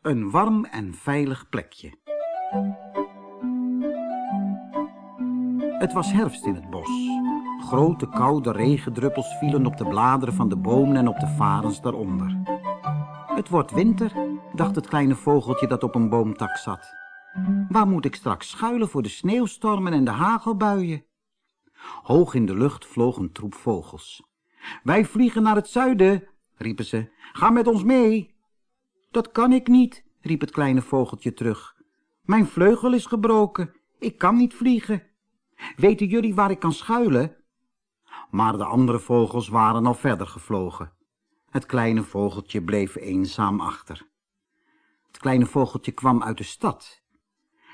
Een warm en veilig plekje. Het was herfst in het bos. Grote koude regendruppels vielen op de bladeren van de bomen en op de varens daaronder. Het wordt winter, dacht het kleine vogeltje dat op een boomtak zat. Waar moet ik straks schuilen voor de sneeuwstormen en de hagelbuien? Hoog in de lucht vloog een troep vogels. Wij vliegen naar het zuiden, riepen ze. Ga met ons mee. Dat kan ik niet, riep het kleine vogeltje terug. Mijn vleugel is gebroken. Ik kan niet vliegen. Weten jullie waar ik kan schuilen? Maar de andere vogels waren al verder gevlogen. Het kleine vogeltje bleef eenzaam achter. Het kleine vogeltje kwam uit de stad.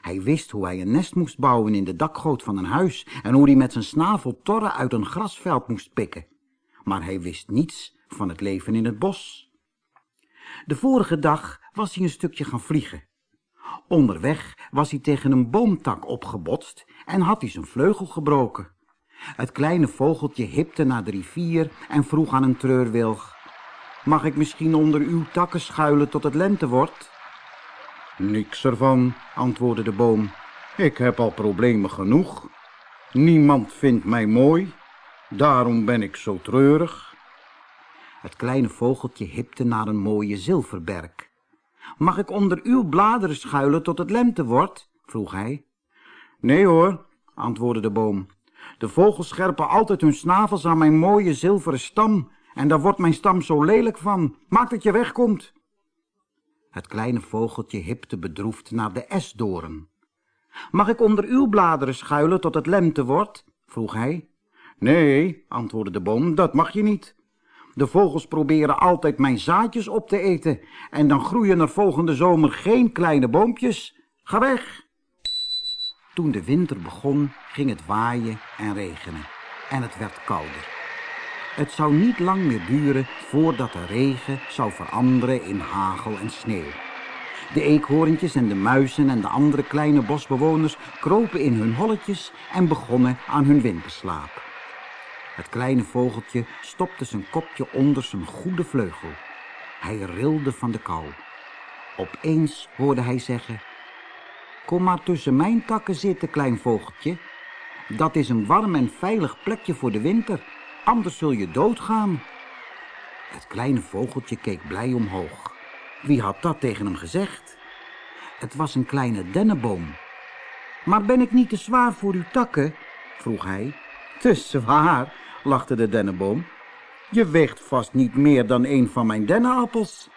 Hij wist hoe hij een nest moest bouwen in de dakgoot van een huis en hoe hij met zijn snavel torren uit een grasveld moest pikken. Maar hij wist niets van het leven in het bos. De vorige dag was hij een stukje gaan vliegen. Onderweg was hij tegen een boomtak opgebotst en had hij zijn vleugel gebroken. Het kleine vogeltje hipte naar de rivier en vroeg aan een treurwilg. Mag ik misschien onder uw takken schuilen tot het lente wordt? Niks ervan, antwoordde de boom. Ik heb al problemen genoeg. Niemand vindt mij mooi. Daarom ben ik zo treurig. Het kleine vogeltje hipte naar een mooie zilverberk. Mag ik onder uw bladeren schuilen tot het lente wordt? vroeg hij. Nee hoor, antwoordde de boom. De vogels scherpen altijd hun snavels aan mijn mooie zilveren stam en daar wordt mijn stam zo lelijk van. Maak dat je wegkomt. Het kleine vogeltje hipte bedroefd naar de esdoren. Mag ik onder uw bladeren schuilen tot het lente wordt? vroeg hij. Nee, antwoordde de boom, dat mag je niet. De vogels proberen altijd mijn zaadjes op te eten en dan groeien er volgende zomer geen kleine boompjes. Ga weg! Toen de winter begon, ging het waaien en regenen en het werd kouder. Het zou niet lang meer duren voordat de regen zou veranderen in hagel en sneeuw. De eekhoorntjes en de muizen en de andere kleine bosbewoners kropen in hun holletjes en begonnen aan hun winterslaap. Het kleine vogeltje stopte zijn kopje onder zijn goede vleugel. Hij rilde van de kou. Opeens hoorde hij zeggen... Kom maar tussen mijn takken zitten, klein vogeltje. Dat is een warm en veilig plekje voor de winter, anders zul je doodgaan. Het kleine vogeltje keek blij omhoog. Wie had dat tegen hem gezegd? Het was een kleine dennenboom. Maar ben ik niet te zwaar voor uw takken? vroeg hij. Te zwaar, lachte de dennenboom. Je weegt vast niet meer dan een van mijn dennenappels.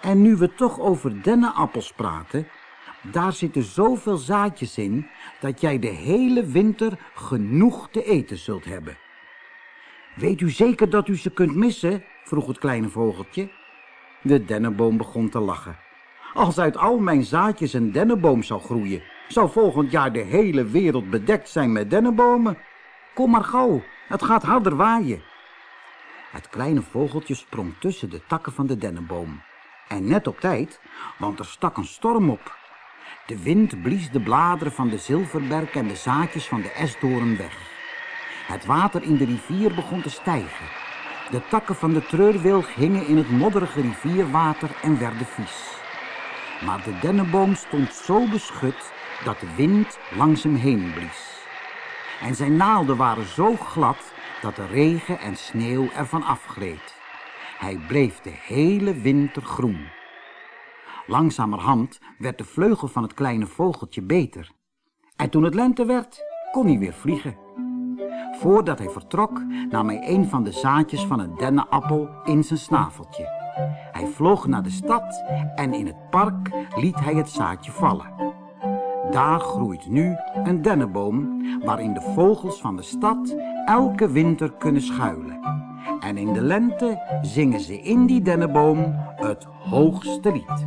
En nu we toch over dennenappels praten, daar zitten zoveel zaadjes in, dat jij de hele winter genoeg te eten zult hebben. Weet u zeker dat u ze kunt missen? vroeg het kleine vogeltje. De dennenboom begon te lachen. Als uit al mijn zaadjes een dennenboom zou groeien, zou volgend jaar de hele wereld bedekt zijn met dennenbomen. Kom maar gauw, het gaat harder waaien. Het kleine vogeltje sprong tussen de takken van de dennenboom. En net op tijd, want er stak een storm op. De wind blies de bladeren van de zilverberk en de zaadjes van de esdoren weg. Het water in de rivier begon te stijgen. De takken van de treurwilg hingen in het modderige rivierwater en werden vies. Maar de dennenboom stond zo beschut dat de wind langs hem heen blies. En zijn naalden waren zo glad dat de regen en sneeuw ervan afgleed. Hij bleef de hele winter groen. Langzamerhand werd de vleugel van het kleine vogeltje beter. En toen het lente werd, kon hij weer vliegen. Voordat hij vertrok, nam hij een van de zaadjes van een dennenappel in zijn snaveltje. Hij vloog naar de stad en in het park liet hij het zaadje vallen. Daar groeit nu een dennenboom waarin de vogels van de stad elke winter kunnen schuilen. En in de lente zingen ze in die dennenboom het hoogste lied.